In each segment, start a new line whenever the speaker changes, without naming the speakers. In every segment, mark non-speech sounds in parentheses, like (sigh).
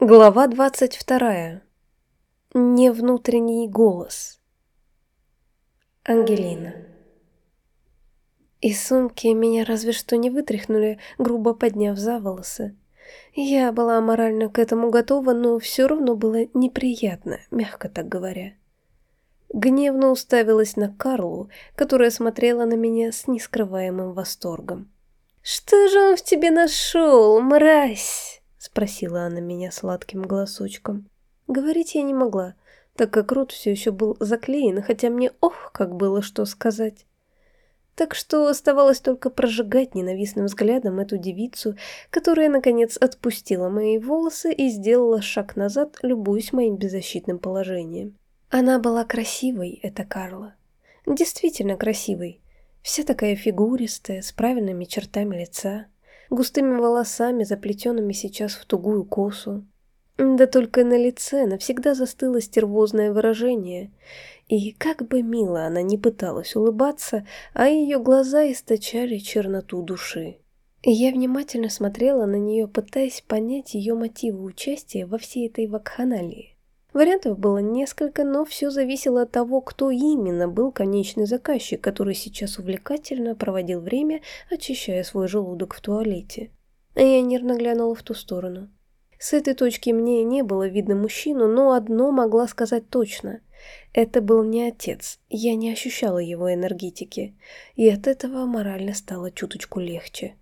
Глава 22. Не внутренний голос. Ангелина. Из сумки меня разве что не вытряхнули, грубо подняв за волосы. Я была морально к этому готова, но все равно было неприятно, мягко так говоря. Гневно уставилась на Карлу, которая смотрела на меня с нескрываемым восторгом. «Что же он в тебе нашел, мразь?» — спросила она меня сладким голосочком. Говорить я не могла, так как рот все еще был заклеен, хотя мне ох, как было что сказать. Так что оставалось только прожигать ненавистным взглядом эту девицу, которая, наконец, отпустила мои волосы и сделала шаг назад, любуясь моим беззащитным положением. Она была красивой, эта Карла. Действительно красивой. Вся такая фигуристая, с правильными чертами лица густыми волосами, заплетенными сейчас в тугую косу. Да только на лице навсегда застыло стервозное выражение, и как бы мило она не пыталась улыбаться, а ее глаза источали черноту души. Я внимательно смотрела на нее, пытаясь понять ее мотивы участия во всей этой вакханалии. Вариантов было несколько, но все зависело от того, кто именно был конечный заказчик, который сейчас увлекательно проводил время, очищая свой желудок в туалете. А я нервно глянула в ту сторону. С этой точки мне не было видно мужчину, но одно могла сказать точно. Это был не отец, я не ощущала его энергетики, и от этого морально стало чуточку легче.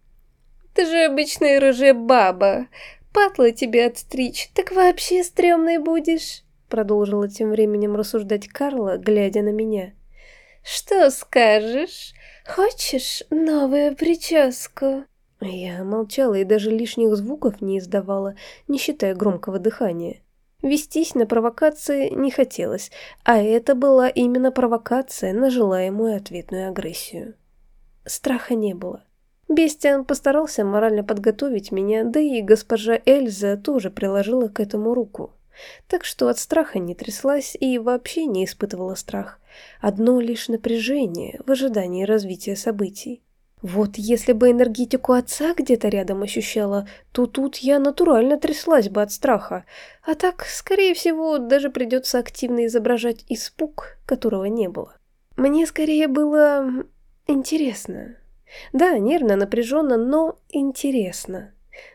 «Ты же обычная рыжая баба, патло тебе отстричь, так вообще стрёмной будешь!» Продолжила тем временем рассуждать Карла, глядя на меня. «Что скажешь? Хочешь новую прическу?» Я молчала и даже лишних звуков не издавала, не считая громкого дыхания. Вестись на провокации не хотелось, а это была именно провокация на желаемую ответную агрессию. Страха не было. Бестиан постарался морально подготовить меня, да и госпожа Эльза тоже приложила к этому руку. Так что от страха не тряслась и вообще не испытывала страх. Одно лишь напряжение в ожидании развития событий. Вот если бы энергетику отца где-то рядом ощущала, то тут я натурально тряслась бы от страха. А так, скорее всего, даже придется активно изображать испуг, которого не было. Мне скорее было интересно. Да, нервно, напряженно, но интересно.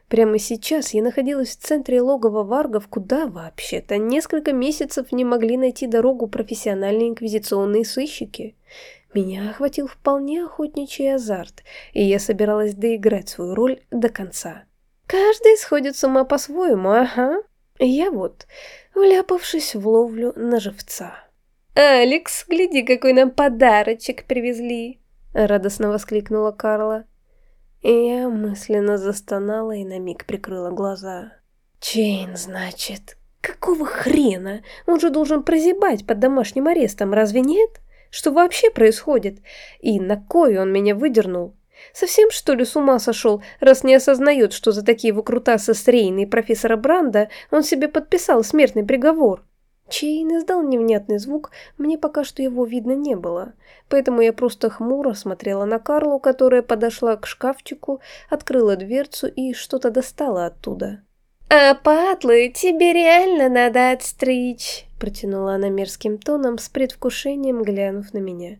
Прямо сейчас я находилась в центре логова варгов, куда вообще-то несколько месяцев не могли найти дорогу профессиональные инквизиционные сыщики. Меня охватил вполне охотничий азарт, и я собиралась доиграть свою роль до конца. Каждый сходит с ума по-своему, ага. Я вот, вляпавшись в ловлю на живца. «Алекс, гляди, какой нам подарочек привезли!» — радостно воскликнула Карла. И я мысленно застонала и на миг прикрыла глаза. «Чейн, значит? Какого хрена? Он же должен прозябать под домашним арестом, разве нет? Что вообще происходит? И на кой он меня выдернул? Совсем, что ли, с ума сошел, раз не осознает, что за такие выкрутасы с Рейной профессора Бранда он себе подписал смертный приговор?» Чейн издал невнятный звук, мне пока что его видно не было, поэтому я просто хмуро смотрела на Карлу, которая подошла к шкафчику, открыла дверцу и что-то достала оттуда. «А патлы тебе реально надо отстричь», — протянула она мерзким тоном с предвкушением, глянув на меня.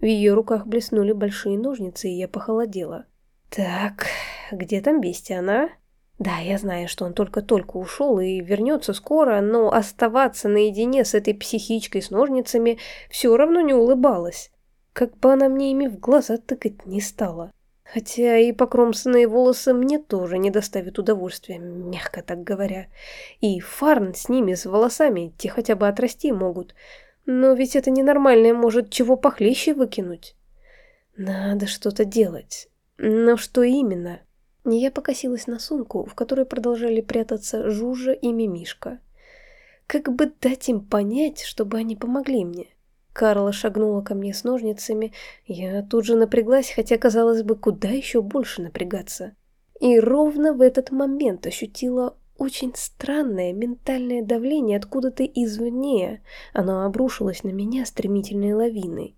В ее руках блеснули большие ножницы, и я похолодела. «Так, где там бестия она?» Да, я знаю, что он только-только ушел и вернется скоро, но оставаться наедине с этой психичкой с ножницами все равно не улыбалась. Как бы она мне ими в глаза тыкать не стала. Хотя и покромсанные волосы мне тоже не доставят удовольствия, мягко так говоря. И фарн с ними, с волосами, те хотя бы отрасти могут. Но ведь это ненормальное может чего похлеще выкинуть. Надо что-то делать. Но что именно? Я покосилась на сумку, в которой продолжали прятаться Жужа и Мимишка. Как бы дать им понять, чтобы они помогли мне? Карла шагнула ко мне с ножницами, я тут же напряглась, хотя, казалось бы, куда еще больше напрягаться. И ровно в этот момент ощутила очень странное ментальное давление откуда-то извне. Оно обрушилось на меня стремительной лавиной.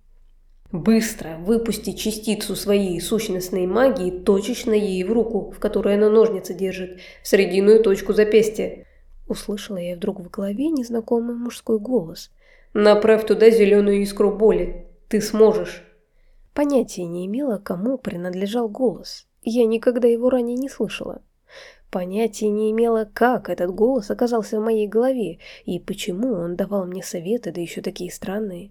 Быстро выпусти частицу своей сущностной магии точечно ей в руку, в которой она ножницы держит, в срединную точку запястья. Услышала я вдруг в голове незнакомый мужской голос.
«Направь туда зеленую искру боли. Ты сможешь».
Понятия не имела, кому принадлежал голос. Я никогда его ранее не слышала. Понятия не имела, как этот голос оказался в моей голове и почему он давал мне советы, да еще такие странные.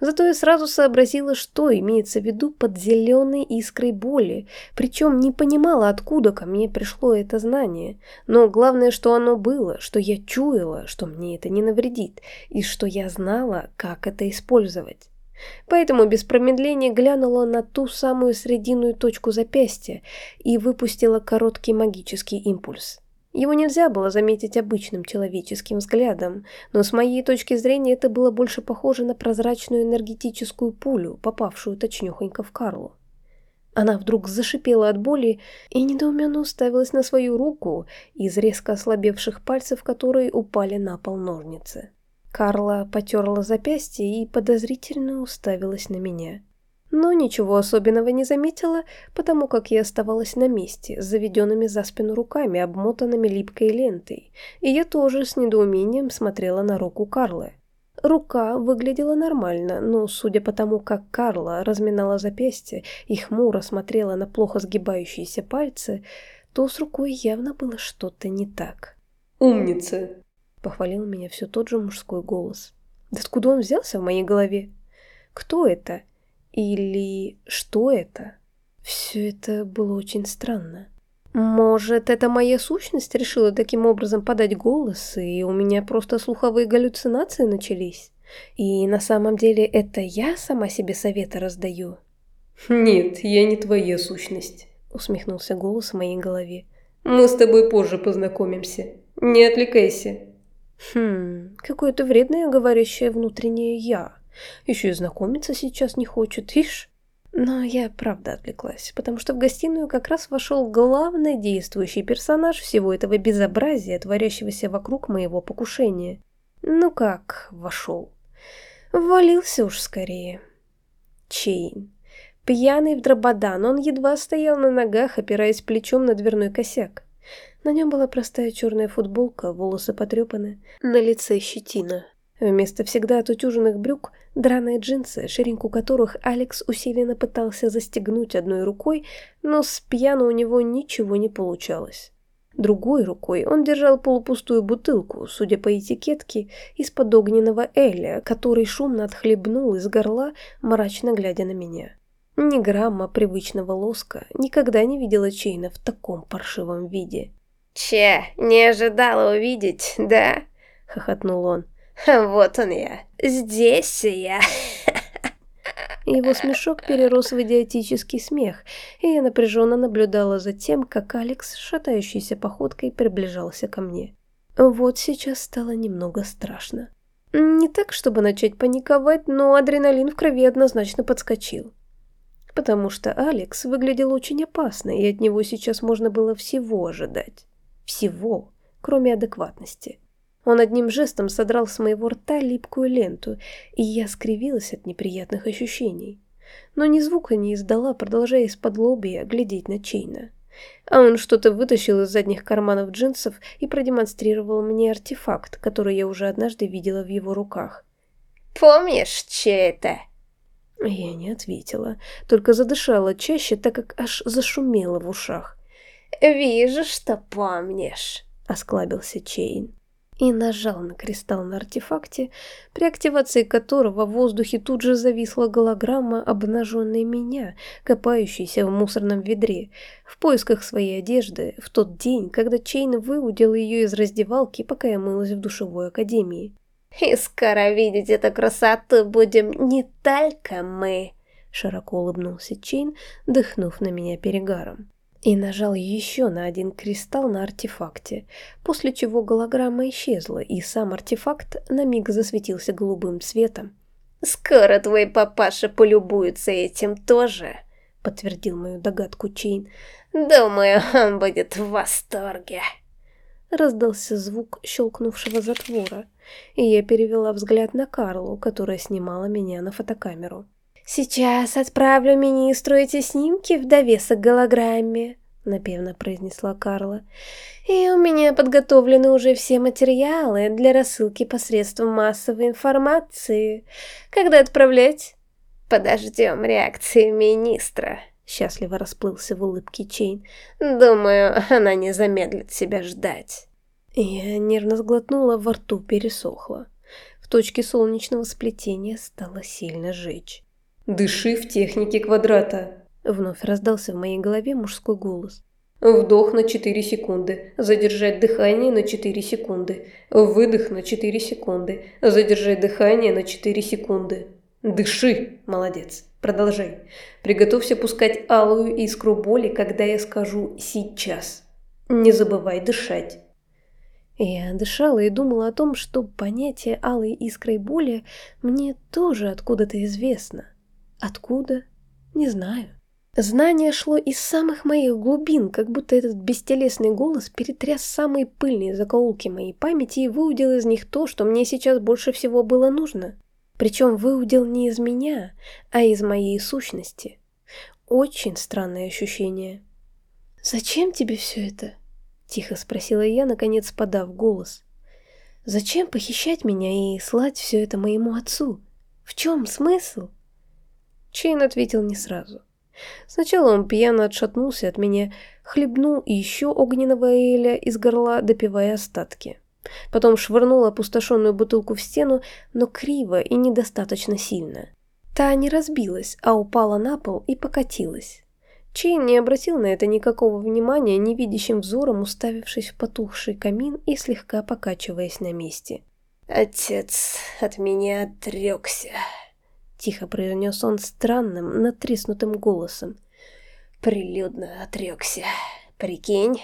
Зато я сразу сообразила, что имеется в виду под зеленой искрой боли, причем не понимала, откуда ко мне пришло это знание. Но главное, что оно было, что я чуяла, что мне это не навредит, и что я знала, как это использовать. Поэтому без промедления глянула на ту самую срединную точку запястья и выпустила короткий магический импульс. Его нельзя было заметить обычным человеческим взглядом, но с моей точки зрения это было больше похоже на прозрачную энергетическую пулю, попавшую точнёхонько в Карлу. Она вдруг зашипела от боли и недоуменно уставилась на свою руку из резко ослабевших пальцев, которые упали на пол ножницы. Карла потерла запястье и подозрительно уставилась на меня. Но ничего особенного не заметила, потому как я оставалась на месте, с заведенными за спину руками, обмотанными липкой лентой, и я тоже с недоумением смотрела на руку Карлы. Рука выглядела нормально, но, судя по тому, как Карла разминала запястье и хмуро смотрела на плохо сгибающиеся пальцы, то с рукой явно было что-то не так.
«Умница!»
Похвалил меня все тот же мужской голос. Да откуда он взялся в моей голове? Кто это? Или что это? Все это было очень странно. Может, это моя сущность решила таким образом подать голос, и у меня просто слуховые галлюцинации начались? И на самом деле это я сама себе советы раздаю?
«Нет, я не твоя сущность», — усмехнулся голос в моей голове. «Мы с тобой позже познакомимся. Не отвлекайся».
Хм, какое-то вредное говорящее внутреннее «я». Еще и знакомиться сейчас не хочет, ишь. Но я правда отвлеклась, потому что в гостиную как раз вошел главный действующий персонаж всего этого безобразия, творящегося вокруг моего покушения. Ну как вошел? Ввалился уж скорее. Чейн. Пьяный в дрободан, он едва стоял на ногах, опираясь плечом на дверной косяк. На нем была простая черная футболка, волосы потрепаны, на лице щетина. Вместо всегда отутюженных брюк – драные джинсы, ширинку которых Алекс усиленно пытался застегнуть одной рукой, но с пьяну у него ничего не получалось. Другой рукой он держал полупустую бутылку, судя по этикетке, из-под огненного Эля, который шумно отхлебнул из горла, мрачно глядя на меня. Ни грамма привычного лоска никогда не видела Чейна в таком паршивом виде.
«Че, не ожидала увидеть, да?» — хохотнул он. (laughs) «Вот он я, здесь я!» (laughs)
Его смешок перерос в идиотический смех, и я напряженно наблюдала за тем, как Алекс, шатающейся походкой, приближался ко мне. Вот сейчас стало немного страшно. Не так, чтобы начать паниковать, но адреналин в крови однозначно подскочил. Потому что Алекс выглядел очень опасно, и от него сейчас можно было всего ожидать. Всего, кроме адекватности. Он одним жестом содрал с моего рта липкую ленту, и я скривилась от неприятных ощущений. Но ни звука не издала, продолжая из-под лобья глядеть на Чейна. А он что-то вытащил из задних карманов джинсов и продемонстрировал мне артефакт, который я уже однажды видела в его руках.
«Помнишь, чей это?»
Я не ответила, только задышала чаще, так как аж зашумело в ушах.
«Вижу, что помнишь», — осклабился Чейн.
И нажал на кристалл на артефакте, при активации которого в воздухе тут же зависла голограмма обнаженной меня, копающейся в мусорном ведре, в поисках своей одежды в тот день, когда Чейн выудил ее из раздевалки, пока я мылась в душевой академии.
«И скоро видеть эту красоту будем не только мы», — широко улыбнулся Чейн, дыхнув на меня перегаром
и нажал еще на один кристалл на артефакте, после чего голограмма исчезла, и сам артефакт на миг засветился голубым цветом.
«Скоро твой папаша полюбуется этим тоже», — подтвердил мою догадку Чейн. «Думаю, он будет в восторге».
Раздался звук щелкнувшего затвора, и я перевела взгляд на Карлу, которая снимала меня на фотокамеру.
«Сейчас отправлю министру эти снимки в довесок голограмме»,
напевно произнесла Карла. «И у меня подготовлены уже все материалы для рассылки посредством массовой информации. Когда отправлять?»
«Подождем реакции министра», — счастливо расплылся в улыбке Чейн. «Думаю, она не замедлит себя ждать».
Я нервно сглотнула, во рту пересохло. В точке солнечного сплетения стало сильно жечь.
«Дыши в технике квадрата»,
Вновь раздался в моей голове мужской голос.
Вдох на 4 секунды, задержать дыхание на 4 секунды, выдох на 4 секунды, задержать дыхание на 4 секунды. Дыши, молодец, продолжай. Приготовься пускать алую искру боли, когда я скажу «сейчас». Не забывай дышать.
Я дышала и думала о том, что понятие алой искрой боли мне тоже откуда-то известно. Откуда? Не знаю. Знание шло из самых моих глубин, как будто этот бестелесный голос перетряс самые пыльные закоулки моей памяти и выудил из них то, что мне сейчас больше всего было нужно. Причем выудил не из меня, а из моей сущности. Очень странное ощущение. «Зачем тебе все это?» — тихо спросила я, наконец подав голос. «Зачем похищать меня и слать все это моему отцу? В чем смысл?» Чейн ответил не сразу. Сначала он пьяно отшатнулся от меня, хлебнул еще огненного эля из горла, допивая остатки. Потом швырнул опустошенную бутылку в стену, но криво и недостаточно сильно. Та не разбилась, а упала на пол и покатилась. Чейн не обратил на это никакого внимания, невидящим взором уставившись в потухший камин и слегка покачиваясь на месте.
«Отец от меня отрекся», — тихо произнес он странным, натреснутым голосом. «Прилюдно отрекся. Прикинь,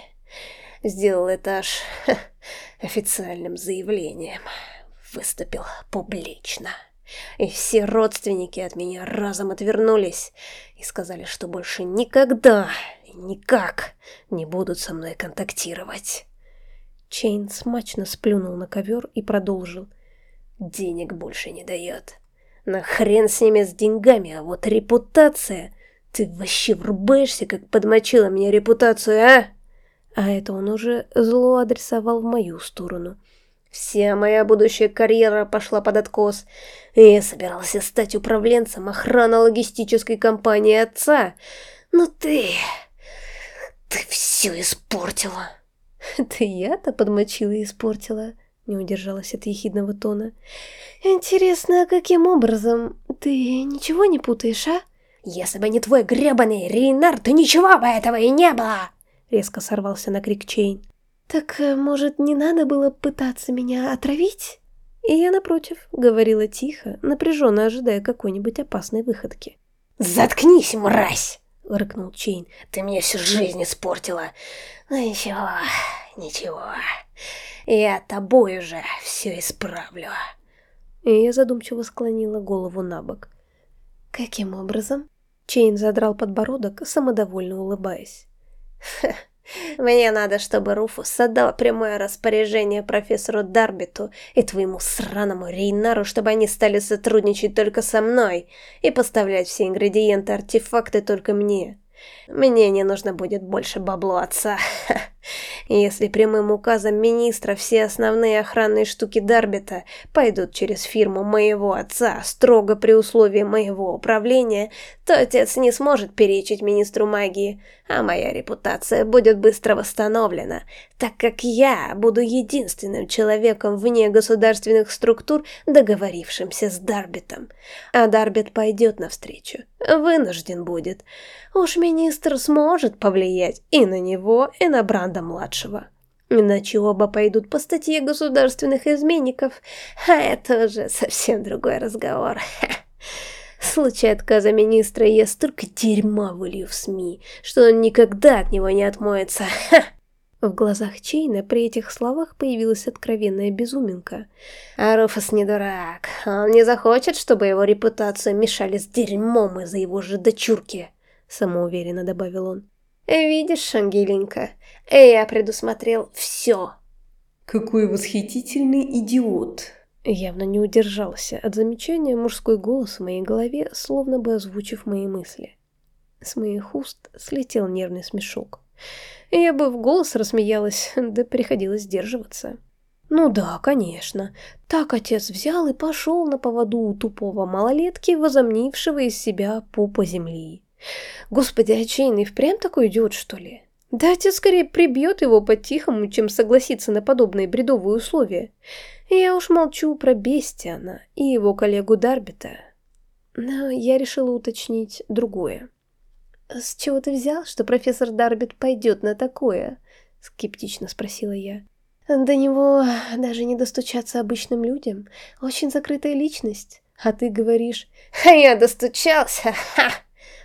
сделал это аж (laughs) официальным заявлением. Выступил публично. И все родственники от меня разом отвернулись и сказали, что больше никогда никак не будут со мной контактировать».
Чейн смачно сплюнул на ковер и продолжил.
«Денег больше не дает». На хрен с ними с деньгами, а вот репутация... Ты вообще врубаешься, как подмочила мне репутацию, а?
А это он уже зло адресовал в мою сторону.
Вся моя будущая карьера пошла под откос. Я собирался стать управленцем охрано-логистической компании отца. Но ты... ты все испортила. (laughs)
Это я-то подмочила и испортила не удержалась от ехидного тона. «Интересно, каким образом? Ты ничего не путаешь, а?»
«Если бы не твой гребаный Рейнар, то ничего бы этого и не было!»
Резко сорвался на крик Чейн. «Так, э, может, не надо было пытаться меня отравить?» И я, напротив, говорила тихо, напряженно ожидая какой-нибудь опасной выходки.
«Заткнись, мразь!» — рыкнул Чейн. «Ты мне всю жизнь испортила. Ну ничего, ничего. Я тобой уже все исправлю.
И я задумчиво склонила голову на бок. Каким образом? Чейн задрал подбородок, самодовольно улыбаясь.
Мне надо, чтобы Руфус отдал прямое распоряжение профессору Дарбиту и твоему сраному Рейнару, чтобы они стали сотрудничать только со мной и поставлять все ингредиенты-артефакты только мне. Мне не нужно будет больше бабло отца. Если прямым указом министра все основные охранные штуки Дарбита пойдут через фирму моего отца строго при условии моего управления, то отец не сможет перечить министру магии, а моя репутация будет быстро восстановлена, так как я буду единственным человеком вне государственных структур, договорившимся с Дарбитом. А Дарбит пойдет навстречу, вынужден будет. Уж министр сможет повлиять и на него, и на Бранда-младшего. Иначе оба пойдут по статье государственных изменников, а это уже совсем другой разговор. В случае отказа министра я столько дерьма вылью в СМИ, что он никогда от него не отмоется.
В глазах Чейна при этих словах появилась откровенная безуминка.
А Руфус не дурак. Он не захочет, чтобы его репутацию мешали с дерьмом из-за его же дочурки, самоуверенно добавил он. Видишь, Ангелинка, я предусмотрел все.
Какой восхитительный идиот.
Явно не удержался от замечания мужской голос в моей голове, словно бы озвучив мои мысли. С моих уст слетел нервный смешок. Я бы в голос рассмеялась, (laughs) да приходилось сдерживаться. Ну да, конечно. Так отец взял и пошел на поводу у тупого малолетки, возомнившего из себя пупа земли. Господи, а Чейн и впрямь такой идиот, что ли? Да отец скорее прибьет его по-тихому, чем согласиться на подобные бредовые условия. Я уж молчу про Бестиана и его коллегу Дарбита. Но я решила уточнить другое. «С чего ты взял, что профессор Дарбит пойдет на такое?» — скептично спросила я. До него даже не достучаться обычным людям. Очень закрытая личность. А ты говоришь
«А я достучался, ха!»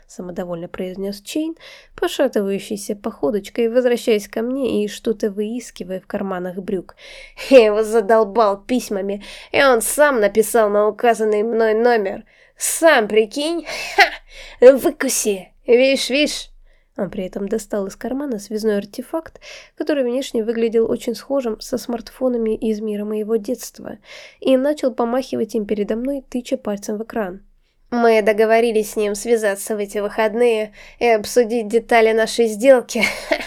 Самодовольно произнес Чейн, пошатывающейся походочкой, возвращаясь ко мне и что-то выискивая в карманах брюк.
Я его задолбал письмами, и он сам написал на указанный мной номер. Сам прикинь? Ха! Выкуси! Вишь, вишь!
Он при этом достал из кармана связной артефакт, который внешне выглядел очень схожим со смартфонами из мира моего детства, и начал помахивать им передо мной, тыча пальцем в экран.
«Мы договорились с ним связаться в эти выходные и обсудить детали нашей сделки.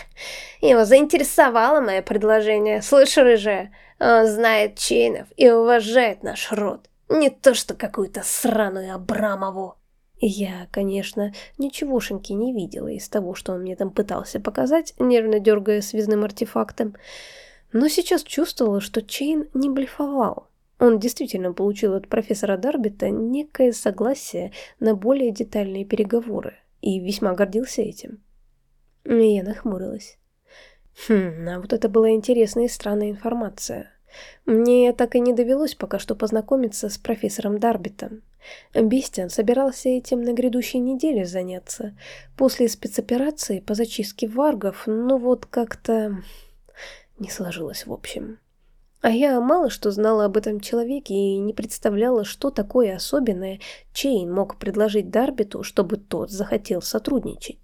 (laughs) Его заинтересовало мое предложение. Слышь, рыжая, он знает Чейнов и уважает наш род. Не то что какую-то сраную Абрамову».
Я, конечно, ничегошеньки не видела из того, что он мне там пытался показать, нервно дергая связным артефактом, но сейчас чувствовала, что Чейн не блефовал. Он действительно получил от профессора Дарбита некое согласие на более детальные переговоры и весьма гордился этим. Я нахмурилась. Хм, а вот это была интересная и странная информация. Мне так и не довелось пока что познакомиться с профессором Дарбитом. Бестиан собирался этим на грядущей неделе заняться. После спецоперации по зачистке варгов, ну вот как-то не сложилось в общем. А я мало что знала об этом человеке и не представляла, что такое особенное Чейн мог предложить Дарбиту, чтобы тот захотел сотрудничать.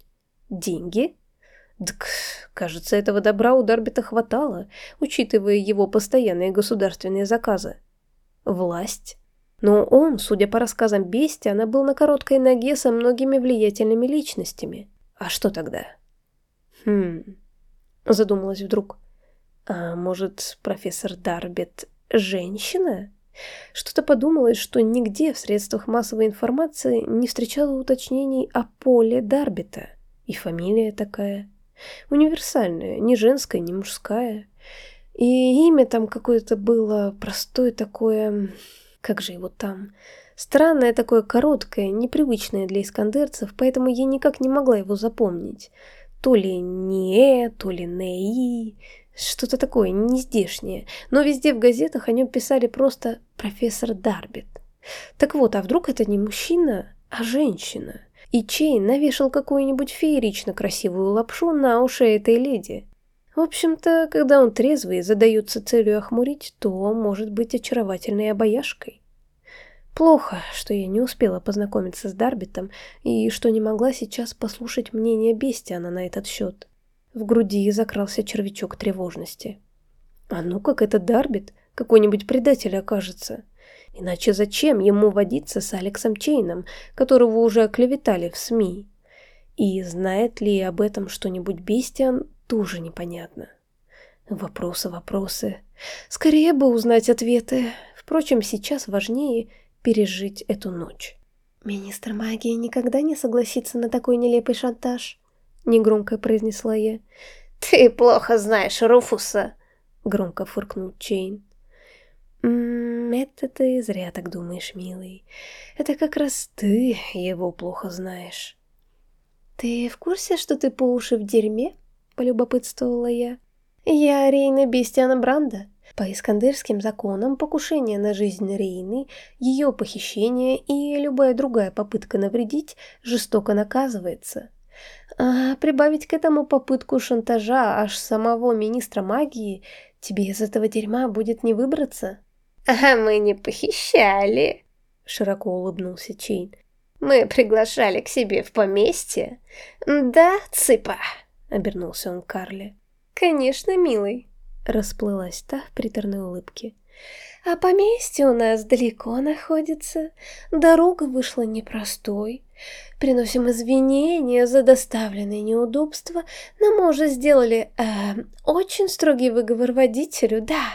Деньги? Дк, кажется, этого добра у Дарбита хватало, учитывая его постоянные государственные заказы. Власть? Но он, судя по рассказам Бестиана, был на короткой ноге со многими влиятельными личностями. А что тогда? Хм... Задумалась вдруг. А может, профессор Дарбит женщина? Что-то подумалось, что нигде в средствах массовой информации не встречала уточнений о поле Дарбита. И фамилия такая. Универсальная, не женская, не мужская. И имя там какое-то было простое такое как же его там? Странное такое короткое, непривычное для искандерцев, поэтому я никак не могла его запомнить. То ли не, то ли неи, что-то такое нездешнее. Но везде в газетах о нем писали просто «профессор Дарбит». Так вот, а вдруг это не мужчина, а женщина? И Чейн навешал какую-нибудь феерично красивую лапшу на уши этой леди. В общем-то, когда он трезвый и задается целью охмурить, то может быть очаровательной обаяшкой. Плохо, что я не успела познакомиться с Дарбитом и что не могла сейчас послушать мнение Бестиана на этот счет. В груди закрался червячок тревожности. А ну как это Дарбит, какой-нибудь предатель окажется. Иначе зачем ему водиться с Алексом Чейном, которого уже оклеветали в СМИ? И знает ли об этом что-нибудь Бестиан, тоже непонятно. Вопросы, вопросы. Скорее бы узнать ответы. Впрочем, сейчас важнее пережить эту ночь. «Министр магии никогда не согласится на такой нелепый шантаж», — негромко произнесла я.
«Ты плохо знаешь Руфуса», —
громко фыркнул Чейн. «М -м, «Это ты зря так думаешь, милый. Это как раз ты его плохо знаешь». «Ты в курсе, что ты по уши в дерьме?» полюбопытствовала я. «Я Рейна Бестиана Бранда. По искандерским законам покушение на жизнь Рейны, ее похищение и любая другая попытка навредить жестоко наказывается. А прибавить к этому попытку шантажа аж самого министра магии, тебе из этого дерьма будет не выбраться».
«А мы не похищали», — широко улыбнулся Чейн. «Мы приглашали к себе в поместье. Да, цыпа?» — обернулся он к Карле.
«Конечно, милый», — Расплылась та в приторной улыбке.
А поместье у нас далеко находится. Дорога вышла непростой. Приносим извинения за доставленные неудобства, но мы уже сделали э, очень строгий выговор водителю, да.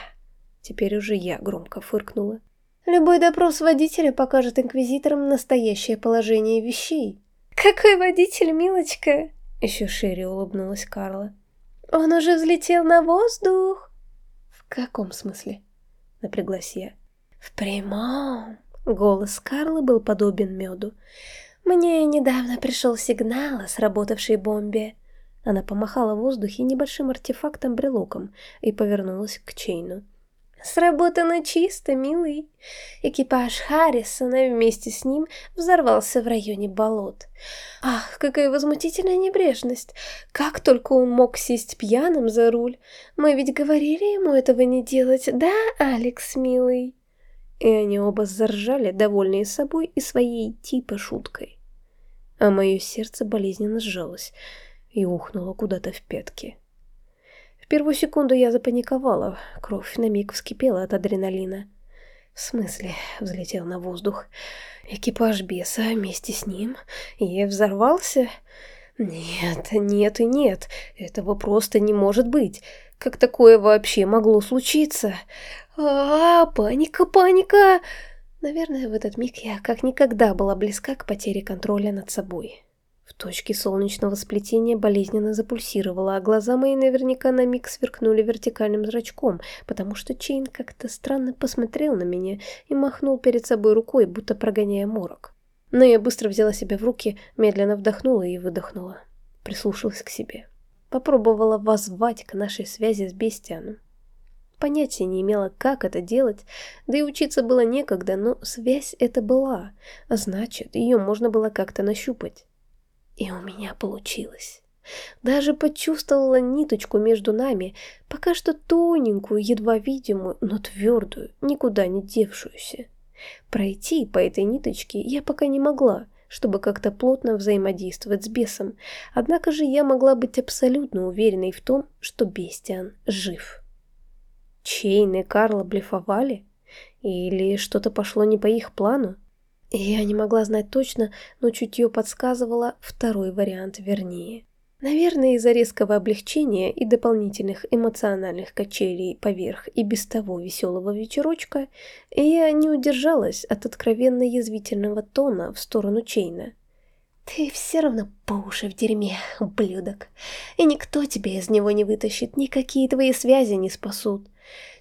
Теперь уже я громко фыркнула.
Любой допрос водителя покажет инквизиторам настоящее положение вещей. «Какой водитель, милочка?» Еще шире улыбнулась Карла. «Он уже взлетел на воздух!»
«В каком смысле?» Напряглась я.
«В прямом!» Голос Карлы был подобен меду. «Мне недавно пришел сигнал о сработавшей бомбе».
Она помахала в воздухе небольшим артефактом-брелоком и повернулась к Чейну.
Сработано чисто, милый. Экипаж Харрисона вместе с ним взорвался в районе болот. Ах, какая возмутительная небрежность. Как только он мог сесть пьяным за руль. Мы ведь говорили ему этого не делать, да, Алекс, милый?
И они оба заржали, довольные собой и своей типа шуткой. А мое сердце болезненно сжалось и ухнуло куда-то в пятки первую секунду я запаниковала, кровь на миг вскипела от адреналина. В смысле, взлетел на воздух. Экипаж беса вместе с ним и взорвался? Нет, нет и нет, этого просто не может быть. Как такое вообще могло случиться? А, -а, -а паника, паника! Наверное, в этот миг я как никогда была близка к потере контроля над собой. В точке солнечного сплетения болезненно запульсировала, а глаза мои наверняка на миг сверкнули вертикальным зрачком, потому что Чейн как-то странно посмотрел на меня и махнул перед собой рукой, будто прогоняя морок. Но я быстро взяла себя в руки, медленно вдохнула и выдохнула. Прислушалась к себе. Попробовала воззвать к нашей связи с Бестианом. Понятия не имела, как это делать, да и учиться было некогда, но связь это была, а значит, ее можно было как-то нащупать. И у меня получилось. Даже почувствовала ниточку между нами, пока что тоненькую, едва видимую, но твердую, никуда не девшуюся. Пройти по этой ниточке я пока не могла, чтобы как-то плотно взаимодействовать с бесом, однако же я могла быть абсолютно уверенной в том, что Бестиан жив. Чейн и Карла блефовали? Или что-то пошло не по их плану? Я не могла знать точно, но чутье подсказывало второй вариант вернее. Наверное, из-за резкого облегчения и дополнительных эмоциональных качелей поверх и без того веселого вечерочка, я не удержалась от откровенно язвительного тона в сторону Чейна.
«Ты все равно по уши в дерьме, ублюдок, и никто тебя из него не вытащит, никакие твои связи не спасут.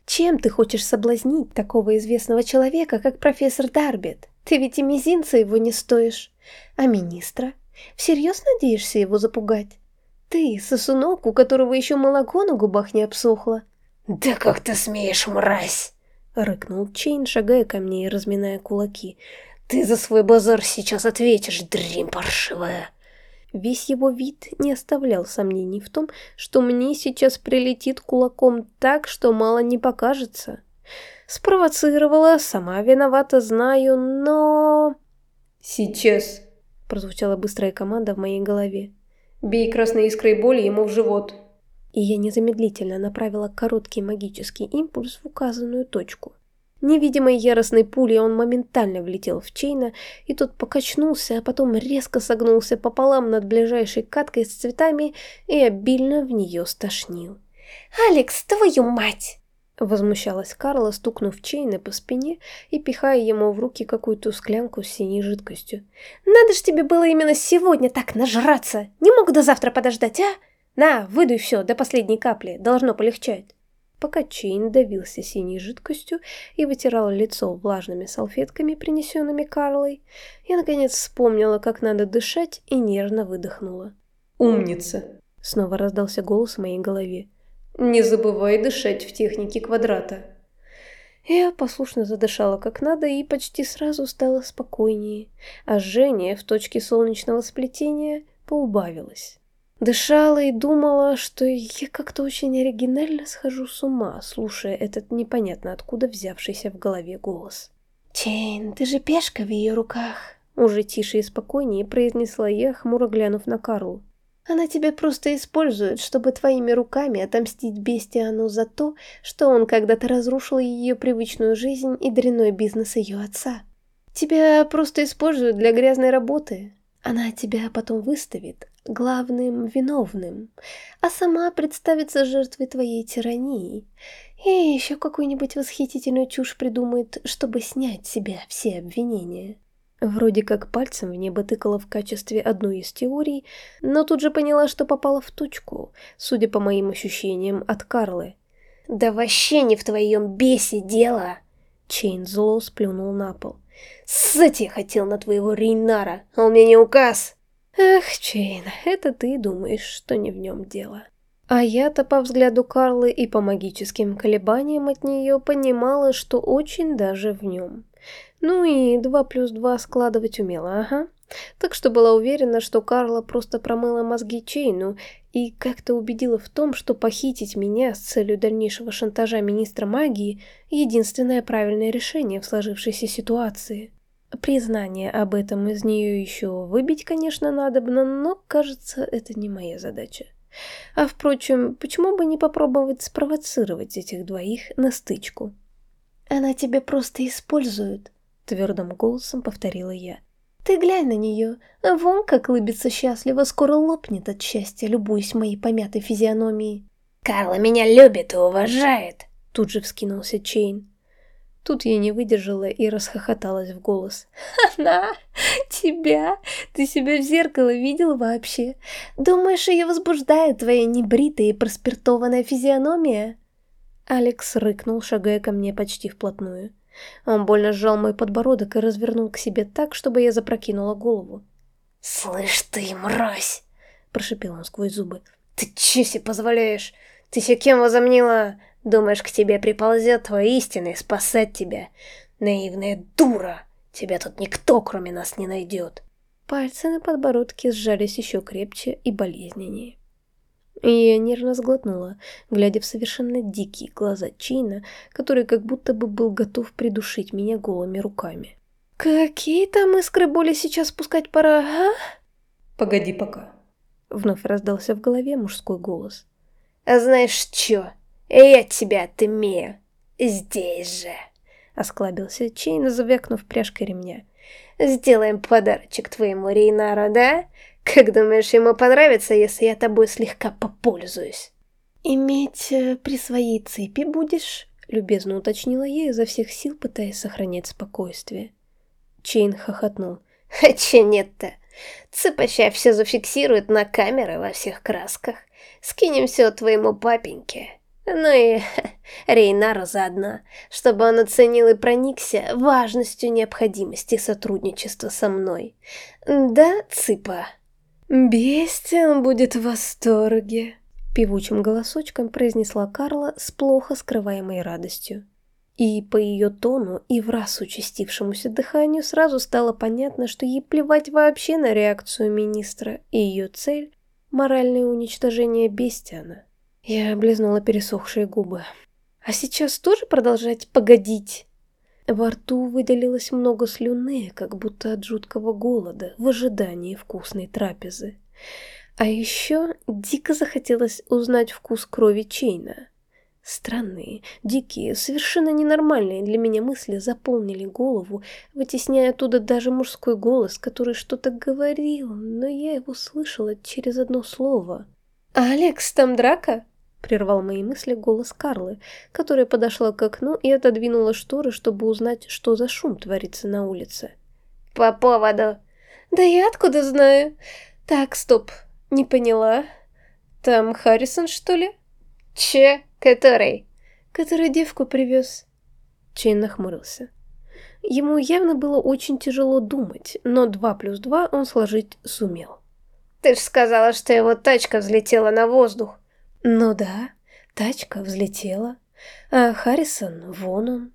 Чем ты хочешь соблазнить такого известного человека, как профессор Дарбет? Ты ведь и мизинца его не стоишь. А министра? Всерьез надеешься его запугать? Ты, сосунок, у которого еще молоко на губах не обсохло.
«Да как ты смеешь, мразь!» — рыкнул Чейн, шагая ко мне и разминая кулаки. «Ты за свой базар сейчас ответишь, дрим паршивая!»
Весь его вид не оставлял сомнений в том, что мне сейчас прилетит кулаком так, что мало не покажется. Спровоцировала, сама виновата, знаю, но...
«Сейчас!» – прозвучала быстрая команда в моей голове. «Бей красной искрой боли ему в живот!»
И я незамедлительно направила короткий магический импульс в указанную точку. Невидимой яростной пулей он моментально влетел в Чейна, и тот покачнулся, а потом резко согнулся пополам над ближайшей каткой с цветами и обильно в нее стошнил.
«Алекс, твою мать!»
Возмущалась Карла, стукнув Чейна по спине и пихая ему в руки какую-то склянку с синей жидкостью.
«Надо ж тебе было именно сегодня так нажраться! Не мог до завтра подождать, а? На, выдуй все до последней капли, должно полегчать!»
Пока Чейн давился синей жидкостью и вытирал лицо влажными салфетками, принесенными Карлой, я наконец вспомнила, как надо дышать, и нервно выдохнула.
«Умница!»
— снова раздался голос в моей голове.
«Не забывай дышать в технике квадрата!»
Я послушно задышала как надо и почти сразу стала спокойнее, а жжение в точке солнечного сплетения поубавилось. Дышала и думала, что я как-то очень оригинально схожу с ума, слушая этот непонятно откуда взявшийся в голове голос.
«Чейн, ты же пешка в ее руках!»
Уже тише и спокойнее произнесла я, хмуро глянув на Карлу. Она тебя просто использует, чтобы твоими руками отомстить Бестиану за то, что он когда-то разрушил ее привычную жизнь и дрянной бизнес ее отца. Тебя просто используют для грязной работы. Она тебя потом выставит главным виновным, а сама представится жертвой твоей тирании. И еще какую-нибудь восхитительную чушь придумает, чтобы снять с себя все обвинения. Вроде как пальцем в небо тыкала в качестве одной из теорий, но тут же поняла, что попала в точку, судя по моим ощущениям от Карлы.
«Да вообще не в твоем бесе дело!»
Чейн зло сплюнул на пол.
«Ссать я хотел на твоего Рейнара, он мне не указ!»
«Эх, Чейн, это ты думаешь, что не в нем дело». А я-то по взгляду Карлы и по магическим колебаниям от нее понимала, что очень даже в нем. Ну и 2 плюс 2 складывать умела, ага. Так что была уверена, что Карла просто промыла мозги Чейну и как-то убедила в том, что похитить меня с целью дальнейшего шантажа министра магии – единственное правильное решение в сложившейся ситуации. Признание об этом из нее еще выбить, конечно, надобно, но, кажется, это не моя задача. А впрочем, почему бы не попробовать спровоцировать этих двоих на стычку?
Она тебя просто использует, твердым голосом повторила я. Ты глянь на нее, вон как лыбится счастливо, скоро лопнет от счастья, любуясь моей помятой физиономией. Карла меня любит и уважает, тут же вскинулся Чейн.
Тут я не выдержала и расхохоталась в голос.
«Она? Тебя? Ты себя в зеркало видел вообще? Думаешь, ее возбуждает твоя небритая и проспиртованная физиономия?»
Алекс рыкнул, шагая ко мне почти вплотную. Он больно сжал мой подбородок и развернул к себе так, чтобы я запрокинула голову.
«Слышь ты, мразь!» – прошипел он сквозь зубы. «Ты че себе позволяешь? Ты себе кем возомнила? Думаешь, к тебе приползет твой истинный спасать тебя? Наивная дура! Тебя тут никто, кроме нас, не найдет!»
Пальцы на подбородке сжались еще крепче и болезненнее. Я нервно сглотнула, глядя в совершенно дикие глаза Чейна, который как будто бы был готов придушить меня голыми руками. «Какие там искры боли сейчас спускать пора, а?»
«Погоди пока», —
вновь раздался в голове мужской голос.
«А знаешь чё? Я тебя отымею. Здесь же!» — осклабился Чейн, звякнув пряжкой ремня. «Сделаем подарочек твоему Рейнару, да? Как думаешь, ему понравится, если я тобой слегка попользуюсь?
Иметь э, при своей цепи будешь? Любезно уточнила я изо всех сил, пытаясь сохранять спокойствие. Чейн хохотнул.
А че нет-то? Цепаща все зафиксирует на камеры во всех красках. Скинем все твоему папеньке. Ну и Рейнару заодно, чтобы он оценил и проникся важностью необходимости сотрудничества со мной. Да, цыпа?
«Бестиан будет в восторге», — певучим голосочком произнесла Карла с плохо скрываемой радостью. И по ее тону и в раз участившемуся дыханию сразу стало понятно, что ей плевать вообще на реакцию министра, и ее цель — моральное уничтожение Бестиана. Я облизнула пересохшие губы. «А сейчас тоже продолжать погодить?» Во рту выделилось много слюны, как будто от жуткого голода, в ожидании вкусной трапезы. А еще дико захотелось узнать вкус крови Чейна. Странные, дикие, совершенно ненормальные для меня мысли заполнили голову, вытесняя оттуда даже мужской голос, который что-то говорил, но я его слышала через одно слово. «Алекс, там драка?» Прервал мои мысли голос Карлы, которая подошла к окну и отодвинула шторы, чтобы узнать, что за шум творится на улице.
«По поводу...»
«Да я откуда знаю?» «Так, стоп, не поняла. Там Харрисон, что ли?»
«Че? Который?»
«Который девку привез». Чейн нахмурился. Ему явно было очень тяжело думать, но два плюс два он сложить сумел.
«Ты ж сказала, что его тачка взлетела на воздух».
Ну да, тачка взлетела, а Харрисон, вон он.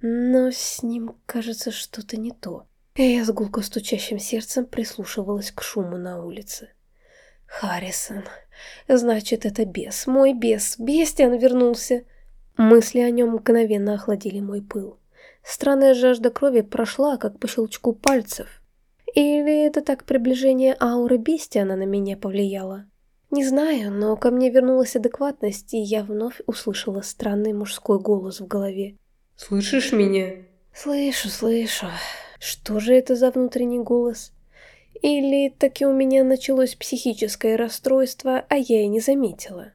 Но с ним, кажется, что-то не то. Я с гулко стучащим сердцем прислушивалась к шуму на улице. Харрисон. Значит, это бес, мой бес, Бестиан вернулся. Мысли о нем мгновенно охладили мой пыл. Странная жажда крови прошла, как по щелчку пальцев. Или это так приближение ауры Бестиана на меня повлияло? Не знаю, но ко мне вернулась адекватность, и я вновь услышала странный мужской голос в голове.
«Слышишь меня?»
«Слышу, слышу. Что же это за внутренний голос? Или таки у меня началось психическое расстройство, а я и не заметила?»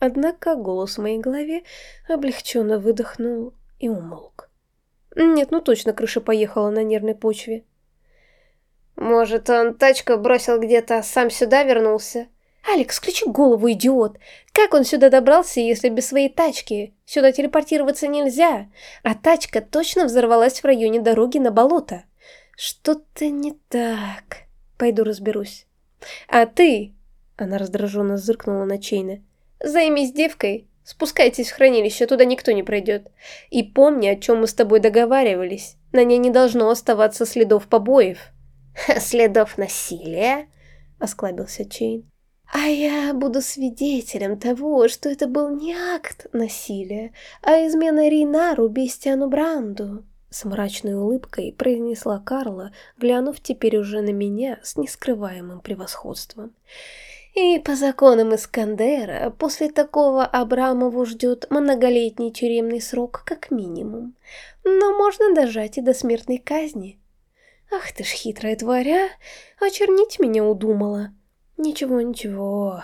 Однако голос в моей голове облегченно выдохнул и умолк. Нет, ну точно крыша поехала на нервной почве.
Может, он тачку бросил где-то, а сам сюда вернулся?
«Алекс, включи голову, идиот! Как он сюда добрался, если без своей тачки? Сюда телепортироваться нельзя, а тачка точно взорвалась в районе дороги на болото. Что-то не так. Пойду разберусь. А ты...» Она раздраженно зыркнула на Чейна. «Займись девкой. Спускайтесь в хранилище, туда никто не пройдет. И помни, о чем мы с тобой договаривались. На ней не должно оставаться следов побоев». (laughs)
«Следов насилия?» — осклабился Чейн.
А я буду свидетелем того, что это был не акт насилия, а измена Рейнару Бестиану Бранду. С мрачной улыбкой произнесла Карла, глянув теперь уже на меня с нескрываемым превосходством. И по законам Искандера, после такого Абрамову ждет многолетний тюремный срок как минимум. Но можно дожать и до смертной казни. Ах ты ж хитрая тварь, а! Очернить меня удумала. Ничего, ничего.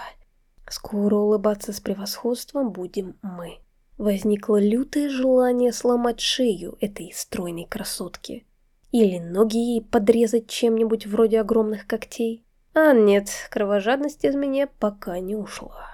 Скоро улыбаться с превосходством будем мы. Возникло лютое желание сломать шею этой стройной красотки. Или ноги ей подрезать чем-нибудь вроде огромных когтей. А нет, кровожадность из меня пока не ушла.